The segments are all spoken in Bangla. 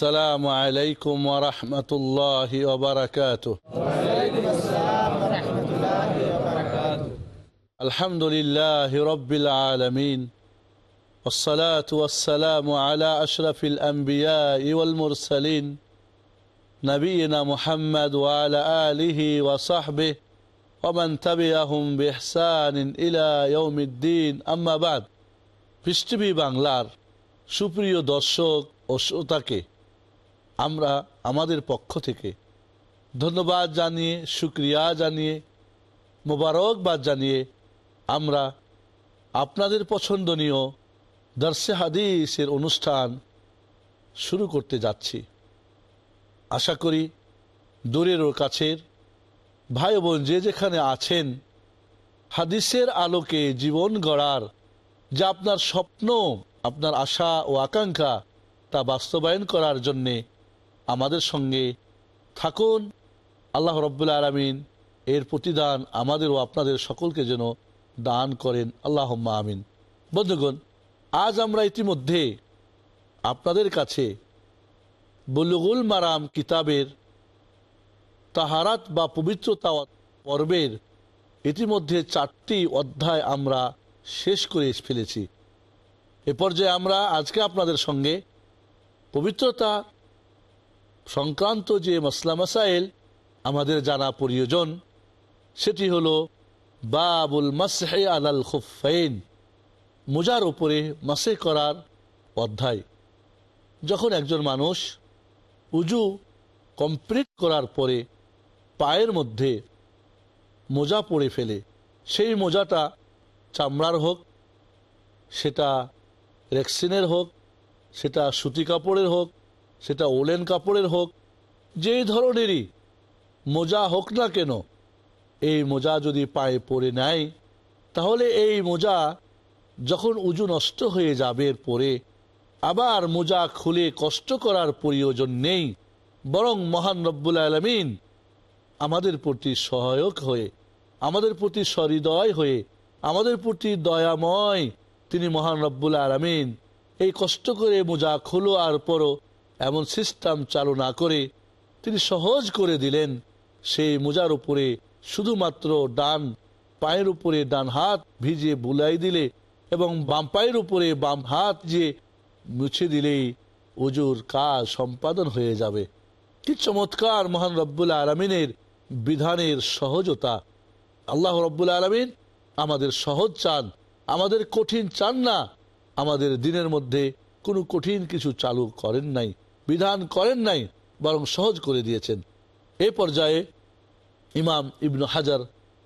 السلام عليكم ورحمة الله وبركاته وعليكم السلام ورحمة الله وبركاته الحمد لله رب العالمين والصلاة والسلام على أشرف الأنبياء والمرسلين نبينا محمد وعلى آله وصحبه ومن تبعهم بإحسان إلى يوم الدين أما بعد পৃষ্টিভি বাংলার সুপ্রিয় দর্শক ও শ্রোতাকে আমরা আমাদের পক্ষ থেকে ধন্যবাদ জানিয়ে সুক্রিয়া জানিয়ে, মোবারকবাদ জানিয়ে আমরা আপনাদের পছন্দনীয় দর্শে হাদিসের অনুষ্ঠান শুরু করতে যাচ্ছি। আশা করি দূরের ও কাছের ভাই বোন যে যেখানে আছেন, হাদিসের আলোকে জীবন গড়ার যা আপনার স্বপ্ন, আপনার আশা ও আকাঙ্ক্ষা তা বাস্তবায়ন করার জন্যে আমাদের সঙ্গে থাকুন। আল্লাহ রব্বুল্লা আলমিন এর প্রতিদান আমাদের ও আপনাদের সকলকে যেন দান করেন। আল্লাহ আমিন। বন্ধুগণ, আজ আমরা ইতিমধ্যে আপনাদের কাছে বলুগুল মারাম কিতাবের তাহারাত বা পবিত্রতা পর্বের ইতিমধ্যে চারটি অধ্যায় আমরা শেষ করে ফেলেছি। এ পর্যায়ে আমরা আজকে আপনাদের সঙ্গে পবিত্রতা সংক্রান্ত যে মসলা মাসাইল আমাদের জানা প্রয়োজন, সেটি হল বাবুল মাসহে আলাল খুফাইন মোজার উপরে মাসে করার অধ্যায়। যখন একজন মানুষ উজু কমপ্লিট করার পরে পায়ের মধ্যে মোজা পড়ে ফেলে, সেই মোজাটা চামড়ার হোক, সেটা রেক্সিনের হোক, সেটা সুতি কাপড়ের হোক সেটা ওলেন কাপড়ের হোক, যেই ধরনেরই, মোজা হোক না কেন, এই মোজা যদি পায়ে পরে নেয়, তাহলে এই মোজা যখন উজু নষ্ট হয়ে যাবে পরে, আবার মোজা খুলে কষ্ট করার প্রয়োজন নেই, বরং মহান রব্বুল আলমিন আমাদের প্রতি সহায়ক হয়ে, আমাদের প্রতি সহৃদয় হয়ে, আমাদের প্রতি দয়াময় তিনি মহান রব্বুল আলমিন এই কষ্ট করে মোজা খুলো আর পরও এমন সিস্টেম চালু না করে তিনি সহজ করে দিলেন। সেই মোজার উপরে শুধুমাত্র ডান পায়ের উপরে ডান হাত ভিজিয়ে বুলাই দিলে এবং বাম পায়ের উপরে বাম হাত যে মুছে দিলেই উজুর কাজ সম্পাদন হয়ে যাবে। কি চমৎকার মহান রব্বুল আলমিনের বিধানের সহজতা। আল্লাহ রব্বুল আলমিন আমাদের সহজ চান, আমাদের কঠিন চান না, আমাদের দিনের মধ্যে কোনো কঠিন কিছু চালু করেন নাই। বিধান করেন নাই বরং সহজ করে দিয়েছেন এ পর্যায়ে ইমাম ইবনু হাজার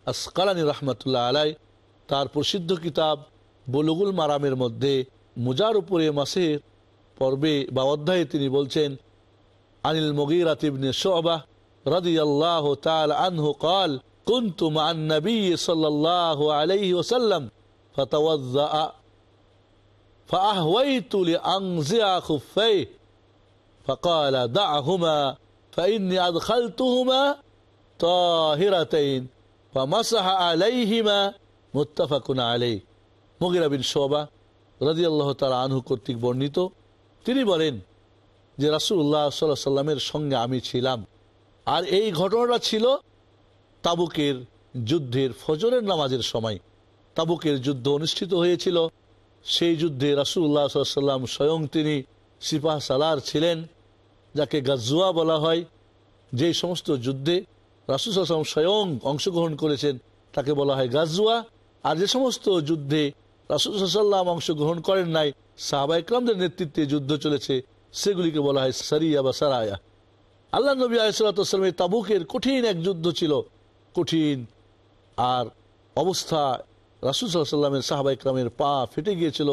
আসকালানি রহমতুল্লাহ আলাই তার প্রসিদ্ধ কিতাব বলুগুল মারামের মধ্যে মুজার উপরে মাসের পর্বে বা অধ্যায়ে তিনি বলছেন আনিল মগিরাত ইবনে শোবাহ رضي الله تعالى عنه قال كنت مع النبي صلى الله عليه وسلم فتوضأ فأهويت لأنزع خفيه فقال دعهما فإني أدخلتهما طاهرتين فمسح عليهما মুত্তাফাক আলাই মগিরা বিন শোবা রাজি আল্লাহ তালা আনহু কর্তৃক বর্ণিত তিনি বলেন যে রাসুল্লাহ সাল্লাহ সাল্লামের সঙ্গে আমি ছিলাম আর এই ঘটনাটা ছিল তাবুকের যুদ্ধের ফজরের নামাজের সময় তাবুকের যুদ্ধ অনুষ্ঠিত হয়েছিল সেই যুদ্ধে রাসুল্লাহ সাল্লাম স্বয়ং তিনি সিপাহ সালার ছিলেন যাকে গাজুয়া বলা হয় যেই সমস্ত যুদ্ধে রাসুল সাল্লাম স্বয়ং অংশগ্রহণ করেছেন, তাকে বলা হয় গাজুয়া আর যে সমস্ত যুদ্ধে রাসুসাল্লাম অংশগ্রহণ করেন নাই সাহাবা ইকরামদের নেতৃত্বে যুদ্ধ চলেছে, সেগুলিকে বলা হয় সারিয়া বা সারায়া। আল্লাহ নবী আলাইসালামের তাবুকের কঠিন এক যুদ্ধ ছিল, কঠিন আর অবস্থা রাসুল সাল্লামের সাহাবা ইকরামের পা ফেটে গিয়েছিল।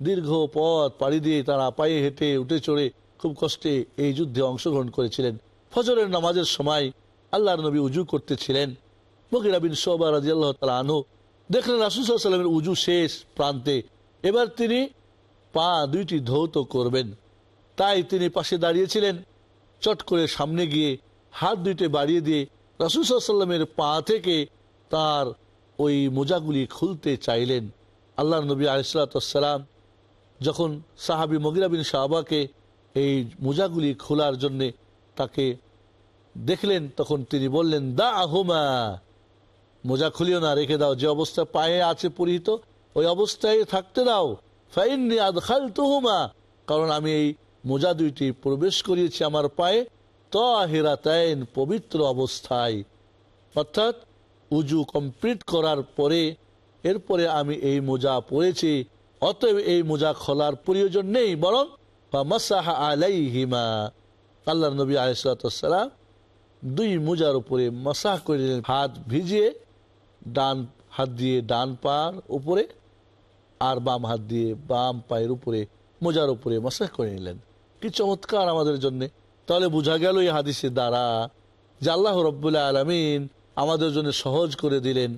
দীর্ঘ পথ পাড়ি দিয়ে তারা পায়ে হেঁটে উঠে চড়ে খুব কষ্টে এই যুদ্ধে অংশগ্রহণ করেছিলেন। ফজরের নামাজের সময় আল্লাহর নবী উজু করতেছিলেন। মকিরা বিন সোবা রাজি আল্লাহ তালা আনু দেখলেন রাসুল সাল্লামের উজু শেষ প্রান্তে। এবার তিনি পা দুইটি ধৌত করবেন। তাই তিনি পাশে দাঁড়িয়েছিলেন, চট করে সামনে গিয়ে হাত দুইটি বাড়িয়ে দিয়ে রাসুল সাল্লামের পা থেকে তার ওই মোজাগুলি খুলতে চাইলেন। আল্লাহ নবী আলিসাল্লাম যখন সাহাবি মগিরা বিন সাহাবাকে এই মোজাগুলি খোলার জন্যে তাকে দেখলেন, তখন তিনি বললেন দা আহুমা মোজা খুলিও না, রেখে দাও, যে অবস্থা পায়ে আছে পরিহিত, ওই অবস্থায় থাকতে দাও। ফাইননি তুহুমা কারণ আমি এই মোজা দুইটি প্রবেশ করিয়েছি আমার পায়ে, তাহিরাতাইন পবিত্র অবস্থায়। অর্থাৎ উজু কমপ্লিট করার পরে, এরপরে আমি এই মোজা পরেছি, অতএব এই মোজা খোলার প্রয়োজন নেই, বরং মাসাহা আলাইহিমা। আল্লাহ নবী আলিসাল্লাম দুই মোজার উপরে মাসাহ করে দিলেন, হাত ভিজিয়ে ডান হাত দিয়ে ডান পার উপরে আর বাম হাত দিয়ে বাম পায়ের উপরে, মোজার উপরে মাসাহ করে নিলেন। কি চমৎকার আমাদের জন্য। তাহলে বোঝা গেল এই হাদিসের দ্বারা যে আল্লাহ রব্বুল্লাহ আলমিন আমাদের জন্য সহজ করে দিলেন,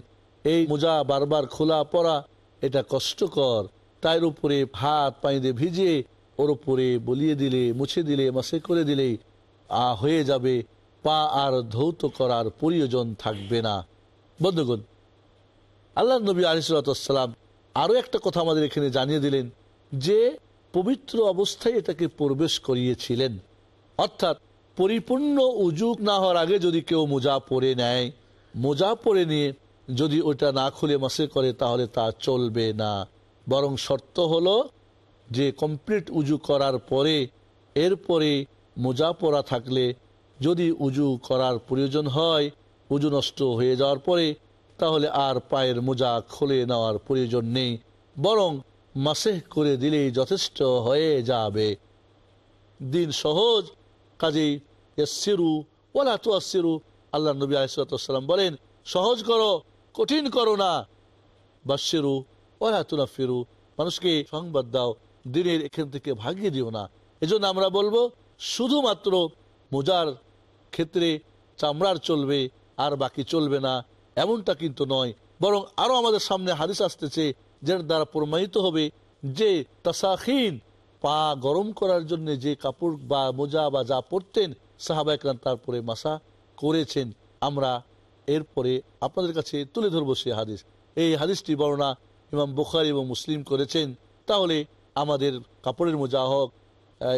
এই মোজা বারবার খোলা পড়া এটা কষ্টকর। তার উপরে ভাত পানি দিয়ে ভিজিয়ে ওর উপরে বলিয়ে দিলে, মুছে দিলে, মাসে করে দিলে, আ হয়ে যাবে, পা আর ধৌত করার প্রয়োজন থাকবে না। বন্ধুগণ, আল্লাহ নবী আলিসাল্লাম আরও একটা কথা আমাদের এখানে জানিয়ে দিলেন যে, পবিত্র অবস্থায় এটাকে প্রবেশ করিয়েছিলেন। অর্থাৎ পরিপূর্ণ উজুক না হওয়ার আগে যদি কেউ মোজা পরে নেয়, মোজা পরে নিয়ে যদি ওটা না খুলে মাসে করে তাহলে তা চলবে না। বরং শর্ত হলো যে কমপ্লিট উজু করার পরে, এরপরে মোজা পরা থাকলে যদি উজু করার প্রয়োজন হয়, উজু নষ্ট হয়ে যাওয়ার পরে, তাহলে আর পায়ের মোজা খুলে নেওয়ার প্রয়োজন নেই, বরং মাসেহ করে দিলেই যথেষ্ট হয়ে যাবে। দিন সহজ, কাজেই এসিরু ওলা তো আসিরু আল্লাহ নবী আলিসাল্লাম বলেন, সহজ করো, কঠিন করো না। বাসিরু ওলা তুনা ফিরু মানুষকে সংবাদ দাও দিনের এখান থেকে ভাগিয়ে দিও না। এজন্য আমরা বলব, শুধুমাত্র মোজার ক্ষেত্রে চামড়ার চলবে, আর বাকি চলবে না, এমনটা কিন্তু নয়। বরং আরও আমাদের সামনে হাদিস আসতেছে, যার দ্বারা প্রমাণিত হবে যে তাসাখিন, পা গরম করার জন্য যে কাপড় বা মোজা বা যা পরতেন, সাহাবা একরাম তারপরে মাসা করেছেন। আমরা এরপরে আপনাদের কাছে তুলে ধরবো সে হাদিস। এই হাদিসটি বর্ণনা ইমাম বুখারি এবং মুসলিম করেছেন। তাহলে আমাদের কাপড়ের মোজা হোক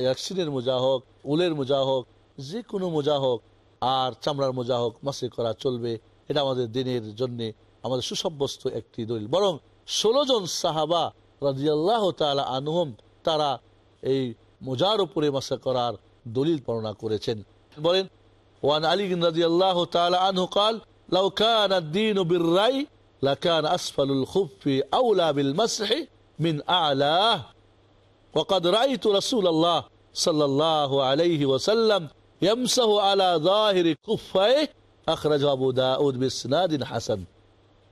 অ্যাক্সিডেন্ট মোজা হোক উলের মোজা হোক যে কোনো মোজা হোক আর চামড়ার মোজা হোক মাসে করা চলবে এটা আমাদের দিনের জন্য আমাদের সুসাব্যস্ত একটি দলিল বরং ষোলো জন সাহাবা রাজিয়াল্লাহ তালা আনহম তারা এই মোজার উপরে মাসা করার দলিল বর্ণনা করেছেন বলেন ওয়ান আলী রাজি আল্লাহ তালা আনহু কাল লাউ কান الدين بالرأي لكان أسفل الخف أولى بالمسح من أعلاه وقد رأيت رسول الله صلى الله عليه وسلم يمسح على ظاهر كفيه أخرجه أبو داود بسناد حسن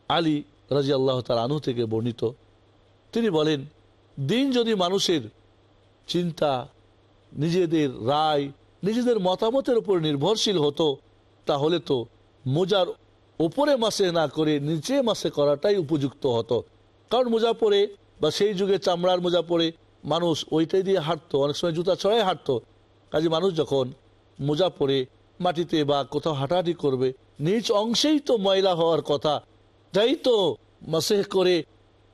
আলী রাজি আল্লাহ তার আনু থেকে বর্ণিত তিনি বলেন দিন যদি মানুষের চিন্তা নিজেদের রায় নিজেদের মতামতের উপর নির্ভরশীল হতো তাহলে তো মোজার উপরে মাসে না করে নিচে মাসে করাটাই উপযুক্ত হতো কারণ মোজা পরে বা সেই যুগে চামড়ার মোজা পরে মানুষ ওইটাই দিয়ে হাঁটতো, অনেক সময় জুতা ছড়াই হাঁটতো। কাজে মানুষ যখন মোজা পরে মাটিতে বা কোথাও হাঁটাহাঁটি করবে নিজ অংশেই তো ময়লা হওয়ার কথা। তাই তো মাসেহ করে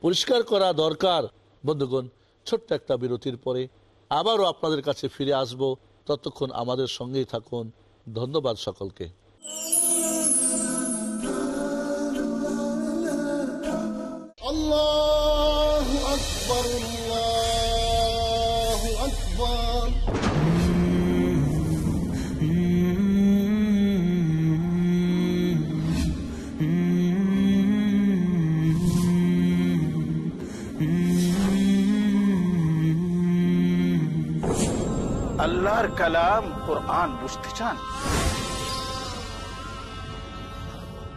পরিষ্কার করা দরকার। বন্ধুগণ, ছোট্ট একটা বিরতির পরে আবারও আপনাদের কাছে ফিরে আসব। ততক্ষণ আমাদের সঙ্গেই থাকুন। ধন্যবাদ সকলকে। আল্লাহ আল্লাহর কালাম কোরআন বুঝতে চান?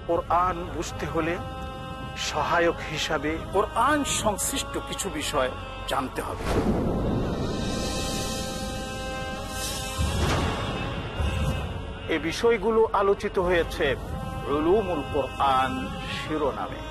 কোরআন বুঝতে হলে সহায়ক হিসাবে কোরআন সংশ্লিষ্ট কিছু বিষয় জানতে হবে। এ বিষয়গুলো আলোচিত হয়েছে রুলুমুল কোরআন শিরোনামে।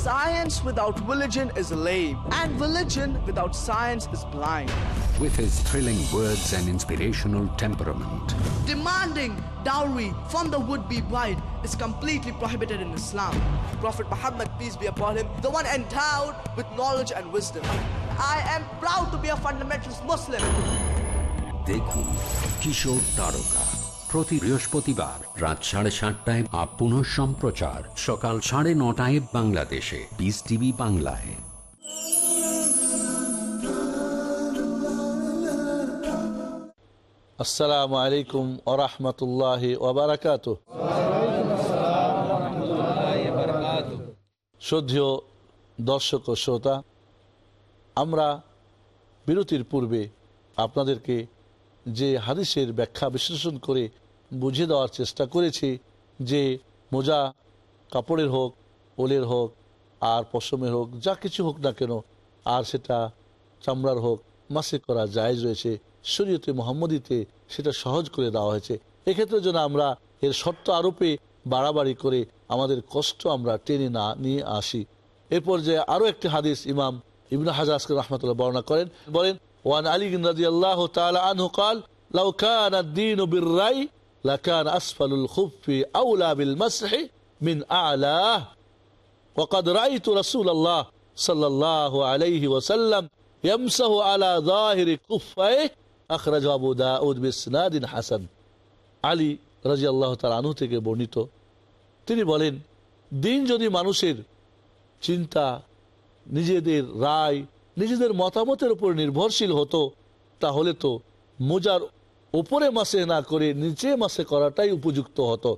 Science without religion is lame, and religion without science is blind. With his thrilling words and inspirational temperament, demanding dowry from the would-be bride is completely prohibited in Islam. Prophet Muhammad, peace be upon him, the one endowed with knowledge and wisdom. I am proud to be a fundamentalist Muslim. Dekhun Kishore Taroka. প্রতি বৃহস্পতিবার রাত সাড়ে সাতটায় আপ পুনঃ সম্প্রচার সকাল সাড়ে নটায় বাংলাদেশে। পিস টিভি বাংলায়। আসসালামু আলাইকুম ওরহমতুল্লাহ ওবরাকাত শ্রদ্ধেয় দর্শক ও শ্রোতা, আমরা বিরতির পূর্বে আপনাদেরকে যে হাদিসের ব্যাখ্যা বিশ্লেষণ করে বুঝিয়ে দেওয়ার চেষ্টা করেছি যে মোজা কাপড়ের হোক, ওলের হোক, আর পশমের হোক, যা কিছু হোক না কেন, আর সেটা চামড়ার হোক, মাসে করা জায়জ রয়েছে। শরীয়তে মোহাম্মদীতে সেটা সহজ করে দেওয়া হয়েছে। এক্ষেত্রে যেন আমরা এর শর্ত আরোপে বাড়াবাড়ি করে আমাদের কষ্ট আমরা টেনে না নিয়ে আসি। এরপর যে আরও একটি হাদিস ইমাম ইবনু হাজাজকে রহমতুল্লাহ বর্ণনা করেন। বলেন ওয়ান আলী রাজি আল্লাহ আনহু কাল লাউ কান الدين بالرأي لكان أسفل الخف أولى بالمسح من أعلاه وقد رأيت رسول الله صلى الله عليه وسلم يمسه على ظاهر كفيه أخرج أبو داود بإسناد حسن আলী রাজি আল্লাহ তার আনু থেকে বর্ণিত তিনি বলেন দিন যদি মানুষের চিন্তা নিজেদের রায় নিজেদের মতামতের উপর নির্ভরশীল হতো, তাহলে তো মোজার ওপরে মাসে না করে নিচে মাসে করাটাই উপযুক্ত হতো।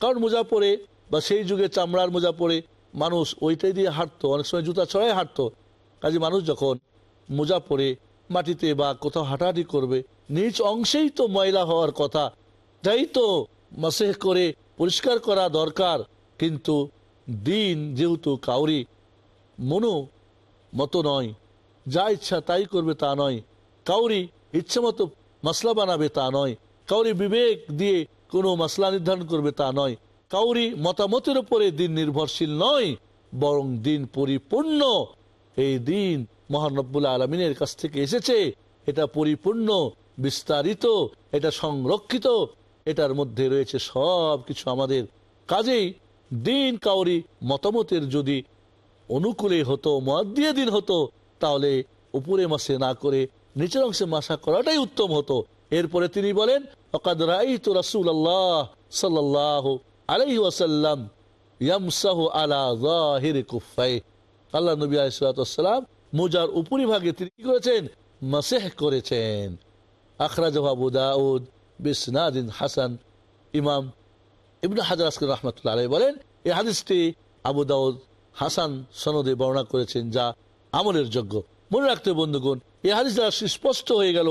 কারণ মোজা পরে বা সেই যুগে চামড়ার মোজা পরে মানুষ ওইটাই দিয়ে হাঁটতো, অনেক সময় জুতা ছড়াই হাঁটতো। কাজে মানুষ যখন মোজা পরে মাটিতে বা কোথাও হাঁটাহাঁটি করবে, নিচ অংশেই তো ময়লা হওয়ার কথা। তাই তো মাসেহ করে পরিষ্কার করা দরকার, কিন্তু দিন যেহেতু কাউরি, মনো মতো নয়। যা ইচ্ছা তাই করবে তা নয়। কাউরি ইচ্ছে মতো মশলা বানাবে তা নয়। কাউরি বিবেক দিয়ে কোনো মশলা নির্ধারণ করবে তা নয়। কাউরি মতামতের উপরে দিন নির্ভরশীল নয়, বরং দিন পরিপূর্ণ। এই দিন মহানব্বুল আলমিনের কাছ থেকে এসেছে। এটা পরিপূর্ণ, বিস্তারিত, এটা সংরক্ষিত, এটার মধ্যে রয়েছে সব কিছু আমাদের। কাজেই দিন কাউরি মতামতের যদি অনুকূলে হতো মত দিয়ে দিন হতো তাহলে উপরে মাসে না করে নিচের অংশে মাসা করাটাই উত্তম হতো। এরপরে তিনি বলেন, অকাদ কুফাই আল্লাহ উপরিভাগে তিনি করেছেন? মাসেহ করেছেন। দাউদ হাসান। রহমতুল্লাহ বলেন এই হাদিসটি আবু দাউদ হাসান সনদে বর্ণনা করেছেন যা আমলের যোগ্য। মনে রাখতে বন্ধুগণ, এই হাদিস দ্বারা সুস্পষ্ট হয়ে গেল।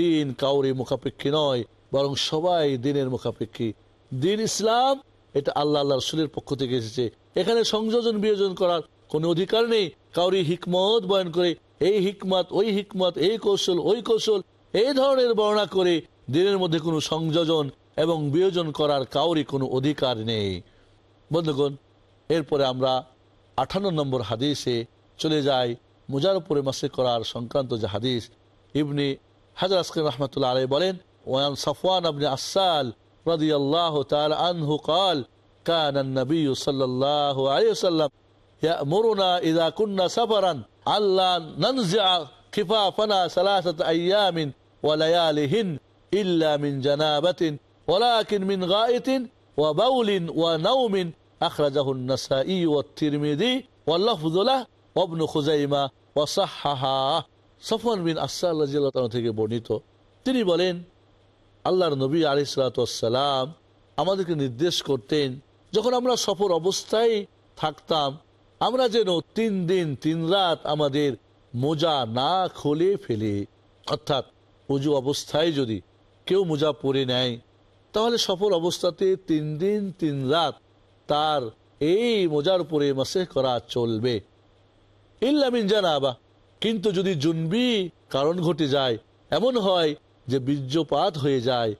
দিন কাউরি মুখাপেক্ষী নয়, বরং সবাই দিনের মুখাপেক্ষী। দিন ইসলাম, এটা আল্লাহ আল্লাহ রসুলের পক্ষ থেকে এসেছে। এখানে সংযোজন বিয়োজন করার কোনো অধিকার নেই। কাউরি হিকমত বয়ন করে, এই হিকমত, ওই হিকমত, এই কৌশল, ওই কৌশল, এই ধরনের বর্ণনা করে দিনের মধ্যে কোনো সংযোজন এবং বিয়োজন করার কাউরি কোনো অধিকার নেই। বন্ধুগণ, এরপরে আমরা আঠান্ন নম্বর হাদিসে চলে যাই মুজার উপরে মাসে করার সংক্রান্ত যে হাদিস ইবনি হাজার আসকিন রহমতুল্লাহ আলাই বলেন ওয়ান সফওয়ান আবনি আসাল رضي الله تعالى عنه قال كان النبي صلى الله عليه وسلم يأمرنا إذا كنا سفرا ألا ننزع كفافنا ثلاثة أيام وليالهن إلا من جنابة ولكن من غائط وبول ونوم أخرجه النسائي والترمذي واللفظ له অবনু খুজাইমা ওয়াসাহা সফন বিন আসা আল্লাহ থেকে বর্ণিত। তিনি বলেন, আল্লাহর নবী আলি সালাম আমাদেরকে নির্দেশ করতেন, যখন আমরা সফর অবস্থায় থাকতাম, আমরা যেন তিন দিন, তিন রাত আমাদের মোজা না খুলে ফেলে। অর্থাৎ উজু অবস্থায় যদি কেউ মোজা পরে নেয়, তাহলে সফর অবস্থাতে তিন দিন, তিন রাত তার এই মোজার উপরে মাসে করা চলবে। ইল্লামিন জানাবা। কিন্তু যদি জুনবি কারণ ঘটে যায়, এমন হয় যে বীর্যপাত হয়ে যায়।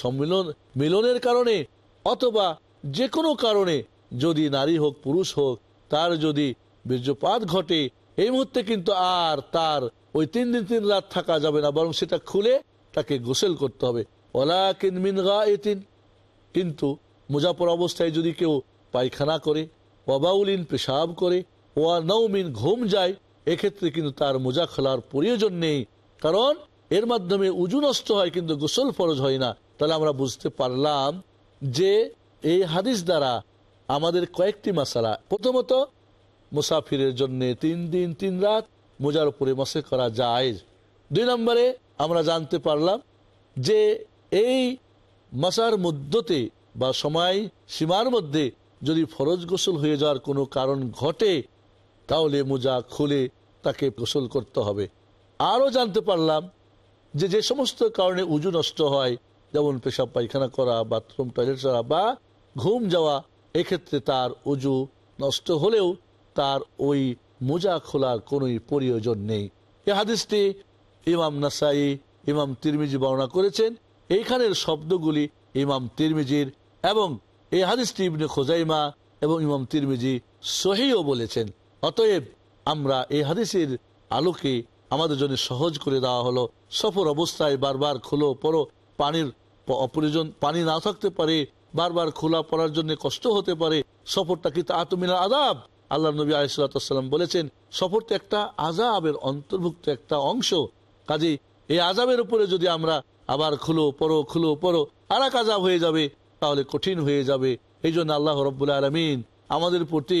সম্মিলন, মিলনের কারণে অথবা যে কোনো কারণে যদি নারী হোক, পুরুষ হোক, তার যদি বীর্যপাত ঘটে, এই মুহূর্তে কিন্তু আর তার ওই তিন দিন, তিন রাত থাকা যাবে না, বরং সেটা খুলে তাকে গোসল করতে হবে। ওলা কিনমিন গা এতিন কিন্তু মুজাফর অবস্থায় যদি কেউ পায়খানা করে ওয়াবাউলিন পেশাব করে ওয়া নৌমিন ঘুম যায়, এক্ষেত্রে কিন্তু তার মোজা খোলার প্রয়োজন নেই। কারণ এর মাধ্যমে উজু নষ্ট হয়, কিন্তু গোসল ফরজ হয় না। তাহলে আমরা বুঝতে পারলাম যে এই হাদিস দ্বারা আমাদের কয়েকটি মশালা প্রথমত, মুসাফিরের জন্য তিন দিন, তিন রাত মোজার উপরে মশে করা যায় দুই নম্বরে, আমরা জানতে পারলাম যে এই মশার মধ্যতে বা সময় সীমার মধ্যে যদি ফরজ গোসল হয়ে যাওয়ার কোনো কারণ ঘটে তাহলে মোজা খুলে তাকে গোসল করতে হবে। আরও জানতে পারলাম যে যে সমস্ত কারণে উজু নষ্ট হয়, যেমন পেশাব পায়খানা করা, বাথরুম, টয়লেট করা বা ঘুম যাওয়া, এক্ষেত্রে তার উজু নষ্ট হলেও তার ওই মোজা খোলার কোনো প্রয়োজন নেই। এ হাদিসটি ইমাম নাসাই, ইমাম তিরমিজি বর্ণনা করেছেন। এইখানের শব্দগুলি ইমাম তিরমিজির এবং এই হাদিসটি ইবনে খোজাইমা এবং ইমাম তিরমিজি সহিও বলেছেন। অতএব আমরা এই হাদিসের আলোকে আমাদের জন্য সহজ করে দেওয়া হলো। সফর অবস্থায় বারবার খোলো পরো পানির অপ্রয়োজন, পানি না থাকতে পারে, বারবার খোলা পড়ার জন্য কষ্ট হতে পারে। সফরটা কিন্তু আতমিনার আদাব আল্লাহ নবী আলিসাল্লাম বলেছেন, সফরটা একটা আজাবের অন্তর্ভুক্ত একটা অংশ। কাজে এই আজাবের উপরে যদি আমরা আবার খুলো পরো খুলো পরো আর এক আজাব হয়ে যাবে, তাহলে কঠিন হয়ে যাবে। এই জন্য আল্লাহ রব্বুল্লা আলমিন আমাদের প্রতি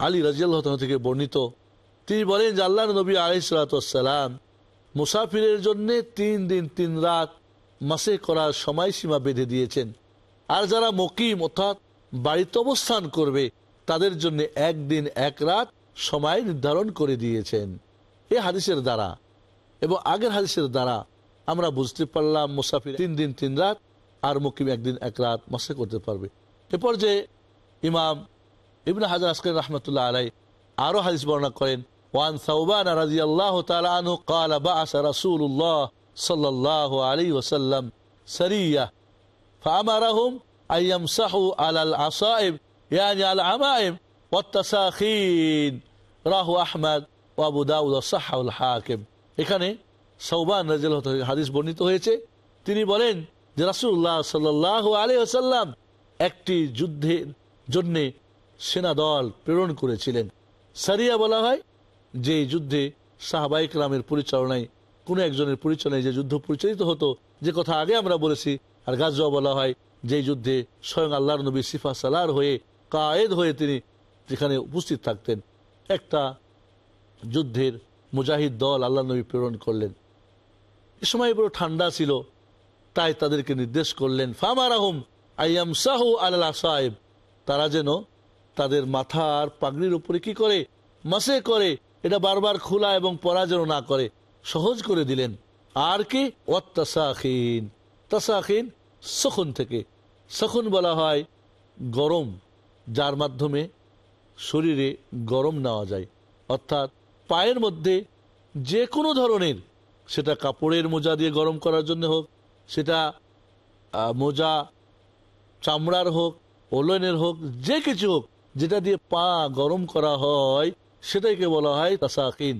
আলী রাজিয়াল্লাহ থেকে বর্ণিত। তিনি বলেন যে আল্লাহ নবী আলিসালাম মুসাফিরের জন্য তিন দিন, তিন রাত মাসে করার সময়সীমা বেঁধে দিয়েছেন। আর যারা মকিম অর্থাৎ বাড়িতে অবস্থান করবে, তাদের জন্য একদিন, এক রাত সময় নির্ধারণ করে দিয়েছেন। এ হাদিসের দ্বারা এবং আগের হাদিসের দ্বারা আমরা বুঝতে পারলাম মুসাফির তিন দিন, তিন রাত আর মুকিম একদিন, এক রাত মাসে করতে পারবে। এ পর্যায়ে ইমাম ইবনে হাজার আসকার রহমতুল্লাহ আলাই আরো হাদিস বর্ণনা করেন ওয়ান সাউবান রাদিয়াল্লাহু তাআলা আনহু قال بعث رسول الله صلى الله عليه وسلم سريه فامرهم ان يمسحوا على العصائب يعني على العمائم والتساخين রাহু আহমদ ও আবু দাউদ সাহাউল হাকিম এখানে সৌবান রাজিয়াল্লাহু তাআলা থেকে হাদিস বর্ণিত হয়েছে তিনি বলেন যে রাসূলুল্লাহ সাল্লাল্লাহু আলাইহি ওয়াসাল্লাম একটি যুদ্ধের জন্যে সেনাদল প্রেরণ করেছিলেন। সারিয়া বলা হয় যে যুদ্ধে সাহাবাইক রামের পরিচালনায়, কোনো একজনের পরিচালনায় যে যুদ্ধ পরিচালিত হতো, যে কথা আগে আমরা বলেছি, আর গাজওয়া বলা হয় যে যুদ্ধে স্বয়ং আল্লাহর নবী সিফা সালার হয়ে কায়েদ হয়ে তিনি যেখানে উপস্থিত থাকতেন, একটা যুদ্ধের মুজাহিদ দল আল্লাহ নবী প্রেরণ করলেন। এ সময় বড় ঠান্ডা ছিল, তাই তাদেরকে নির্দেশ করলেন ফামার আহম আইয়াম সাহু আল্লাহ সাহেব তারা যেন তাদের মাথার পাগড়ির উপরে কি করে? মাসে করে। এটা বারবার খোলা এবং পরা না করে। সহজ করে দিলেন। আর কি? ওয়াত্তাসাখিন। তাসাখিন সখন থেকে। সখন বলা হয় গরম, যার মাধ্যমে শরীরে গরম নেওয়া যায়। অর্থাৎ পায়ের মধ্যে যে কোনো ধরনের, সেটা কাপড়ের মোজা দিয়ে গরম করার জন্য হোক, সেটা মোজা, চামড়ার হোক, ওলনের হোক, যে কিছু হোক যেটা দিয়ে পা গরম করা হয়, সেটাকে বলা হয় তাসাকিন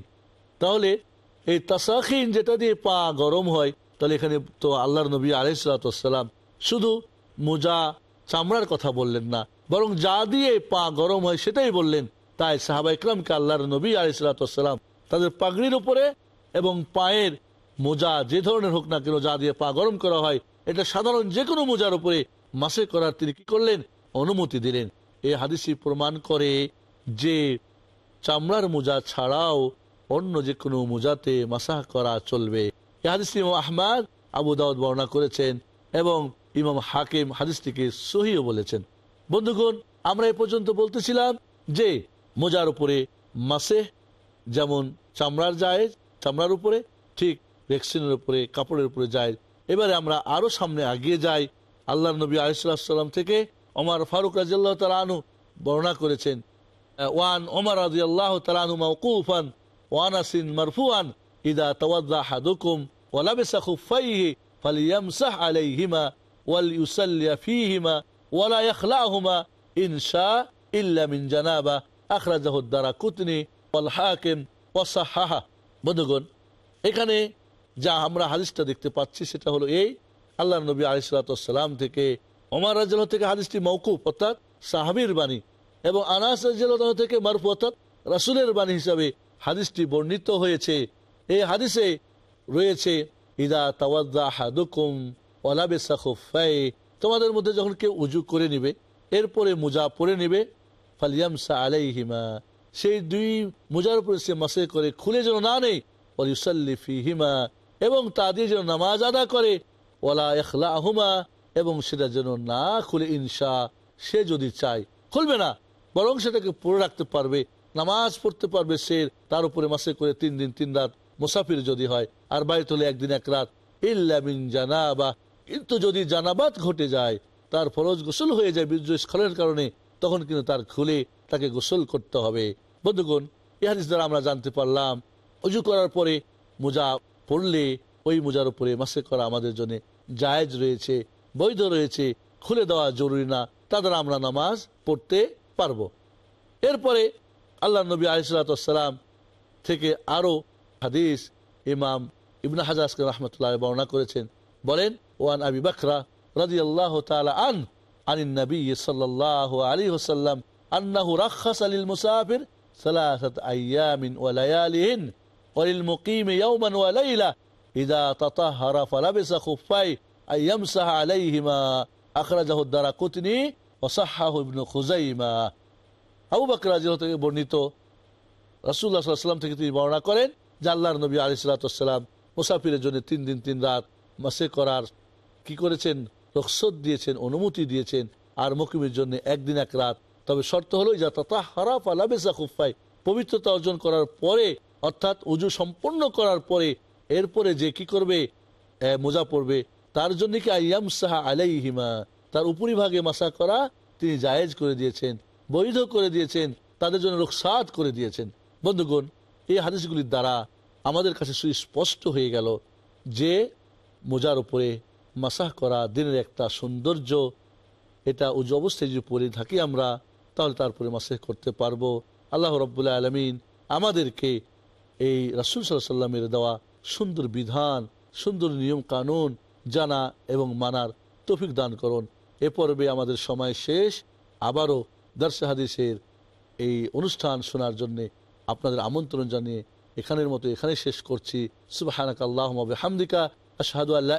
তাহলে এই তাসাকিন যেটা দিয়ে পা গরম হয়, তাহলে এখানে তো আল্লাহর নবী আলাইসালাম শুধু মোজা, চামড়ার কথা বললেন না, বরং যা দিয়ে পা গরম হয় সেটাই বললেন। তাই সাহাবা ইকরামকে আল্লাহর নবী আলাইসালাম তাদের পাগড়ির উপরে এবং পায়ের মোজা যে ধরনের হোক না কেন যা দিয়ে পা গরম করা হয়, এটা সাধারণ যে কোনো মোজার উপরে মাসে করার তিনি কি করলেন? অনুমতি দিলেন। এই হাদিসি প্রমাণ করে যে চামড়ার মোজা ছাড়াও অন্য যে কোনো মোজাতে মাসাহ করা চলবে। এই হাদিসটি ইমাম আহমাদ, আবু দাউদ বর্ণনা করেছেন এবং ইমাম হাকিম হাদিসটিকে সহিও বলেছেন। বন্ধুগণ, আমরা এ পর্যন্ত বলতেছিলাম যে মোজার উপরে মাসে যেমন চামড়ার যায় চামড়ার উপরে, ঠিক ভ্যাকসিনের উপরে, কাপড়ের উপরে যায় এবারে আমরা আরও সামনে আগিয়ে যাই আল্লাহ নবী আলিসাল্লাম থেকে। অমর ফারুক রাজিয়াল্লাহ তালানু বর্ণনা করেছেন, ওয়ান ওমর রাজিয়াল্লাহ তালানু মাউকুফান ওয়ান আসিন মারফুয়ান ইদা তওয়াদ্দা হাদুকুম ওয়ালাবিসা খুফাইহি ফালিয়ামসাহ আলাইহিমা, ওয়াল ইউসাল্লিয়া ফিহিমা ওয়ালা ইখলাহুমা ইনশা ইল্লা মিন জানাবা। আখরা আখরাজাহু দারাকুতনি ওয়াল হাকিম ওয়াসাহহা বন্ধুগণ, এখানে যা আমরা হাদিসটা দেখতে পাচ্ছি সেটা হলো এই আল্লাহ নবী আলিসাল্লাম থেকে ওমর রাজ্জাল থেকে হাদিসটি মৌকুফ অর্থাৎ সাহাবির বাণী, এবং আনাস রাজ্জাল থেকে মারফু, অর্থাৎ রাসুলের বাণী হিসাবে হাদিসটি বর্ণিত হয়েছে। এই হাদিসে রয়েছে, ইদা তাওয়াদ্দা হাদুকুম তোমাদের মধ্যে যখন কেউ উজু করে নিবে, এরপরে মোজা পরে নিবে ফালিয়ামসা আলাইহিমা সেই দুই মোজার উপরে সে মাসে করে খুলে যেন না নেই ফিহিমা এবং তা দিয়ে যেন নামাজ আদা করে ওলা এখলা আহুমা এবং সেটা যেন না খুলে ইনসা সে যদি চায়, খুলবে না। বরং সেটাকে পড়ে রাখতে পারবে, নামাজ পড়তে পারবে সে, তার উপরে মাসে করে তিন দিন, তিন রাত মুসাফির যদি হয়, আর বাড়িতে হলে একদিন এক রাত ইল্লামিন জানাবা। কিন্তু যদি জানাবাত ঘটে যায়, তার ফরজ গোসল হয়ে যায় বীর্য স্খলনের কারণে, তখন কিন্তু তার খুলে তাকে গোসল করতে হবে। বন্ধুগণ হাদিস দ্বারা আমরা জানতে পারলাম অজু করার পরে মোজা পড়লে, ওই মোজার উপরে মাসে করা আমাদের জন্য জায়েজ রয়েছে। বৈধ রয়েছে খুলে দেওয়া জরুরি না তা দ্বারা আমরা নামাজ পড়তে পারবো এরপরে আল্লাহ নবী আলিসাল্লাম থেকে আরো হাদিস ইমাম ইবনা হাজাজ রহমতুল্লাহ বর্ণনা করেছেন বলেন ওয়ান আবি বকরা রাজি আল্লাহ আন عن النبي صلى الله عليه وسلم أنه رخص للمسافر ثلاثة أيام ولياليهن وللمقيم يوما وليلة إذا تطهر فلبس خفيه থেকে বর্ণিত রসুল্লাহ থেকে তিনি বর্ণনা করেন যে নবী আলি মুসাফিরের জন্য তিন দিন, তিন রাত মাসে করার কি করেছেন? রক্সত দিয়েছেন, অনুমতি দিয়েছেন আর মকিমের জন্য একদিন এক রাত। তবে শর্ত হলো যা পবিত্রতা অর্জন করার পরে, অর্থাৎ উজু সম্পন্ন করার পরে, এরপরে যে কি করবে? মোজা পড়বে তার জন্য কি আইয়াম সাহা আলাইহিমা? তার উপরিভাগে মাসা করা তিনি জায়েজ করে দিয়েছেন, বৈধ করে দিয়েছেন, তাদের জন্য রোকসাত করে দিয়েছেন। বন্ধুগণ, এই হাদিসগুলির দ্বারা আমাদের কাছে সুস্পষ্ট হয়ে গেল যে মোজার উপরে মাসাহ করা দিনের একটা সৌন্দর্য, এটা উজু অবস্থায় যদি পরে থাকি আমরা, তাহলে তারপরে মাসেহ করতে পারব। আল্লাহ রব্বুল্লাহ আলমিন আমাদেরকে এই রাসুল সাল্লাহ সাল্লামের দেওয়া সুন্দর বিধান, সুন্দর নিয়ম কানুন জানা এবং মানার তফিক দান করুন। এ পর্বে আমাদের সময় শেষ। আবারও দর্শা হাদিসের এই অনুষ্ঠান শোনার জন্যে আপনাদের আমন্ত্রণ জানিয়ে এখানের মতো এখানে শেষ করছি। সুবাহানাক আল্লাহ হামদিকা আশহাদু আল্লাহ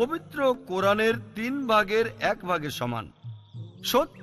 পবিত্র কোরআনের তিন ভাগের এক ভাগের সমান। সত্য